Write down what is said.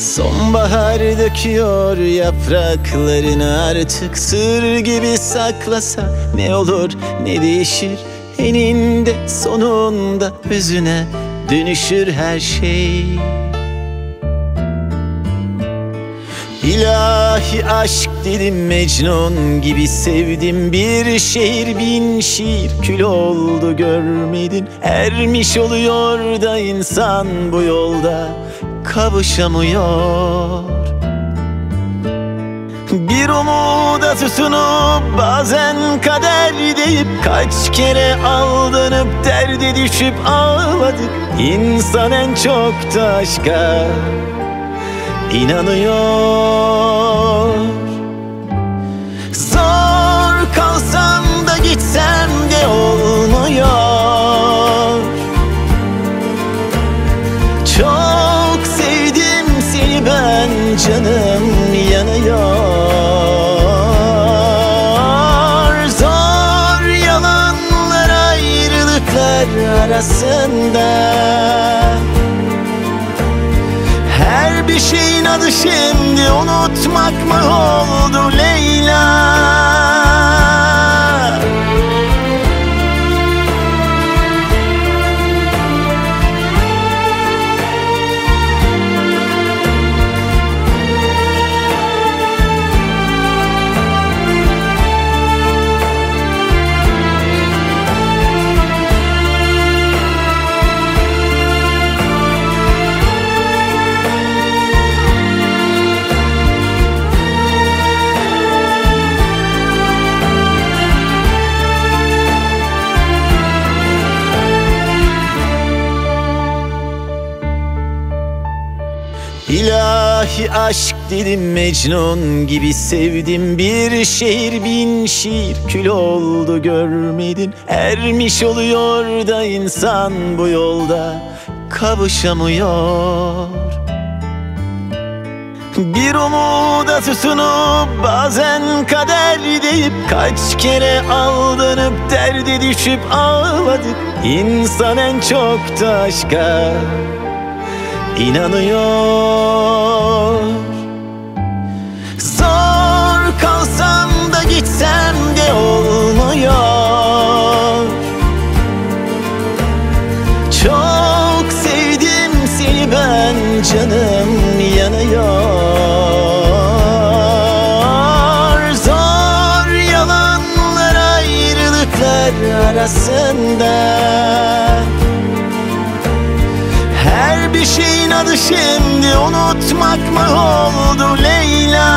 Sonbahar döküyor yapraklarını artık Sır gibi saklasa ne olur ne değişir? Eninde sonunda özüne dönüşür her şey. İlahi aşk dedim Mecnun gibi sevdim. Bir şehir bin şiir kül oldu görmedin. Ermiş oluyor da insan bu yolda kavuşamıyor. Bir umuda tutunup bazen kader deyip Kaç kere aldanıp derde düşüp ağladık. İnsan en çok da aşka inanıyor canım yanıyor Zor yalanlar ayrılıklar arasında her bir şeyin adı şimdi unutmak mı oldu Leyla? İlahi aşk dedim Mecnun gibi sevdim. Bir şehir bin şiir kül oldu görmedin. Ermiş oluyor da insan bu yolda kavuşamıyor. Bir umuda tutunup bazen kader deyip Kaç kere aldanıp derde düşüp ağladık. İnsan en çok da aşka inanıyor. Zor kalsam da gitsem de olmuyor. Çok sevdim seni ben canım yanıyor. Zor yalanlar ayrılıklar arasında şeyin adı şimdi unutmak mı oldu Leyla?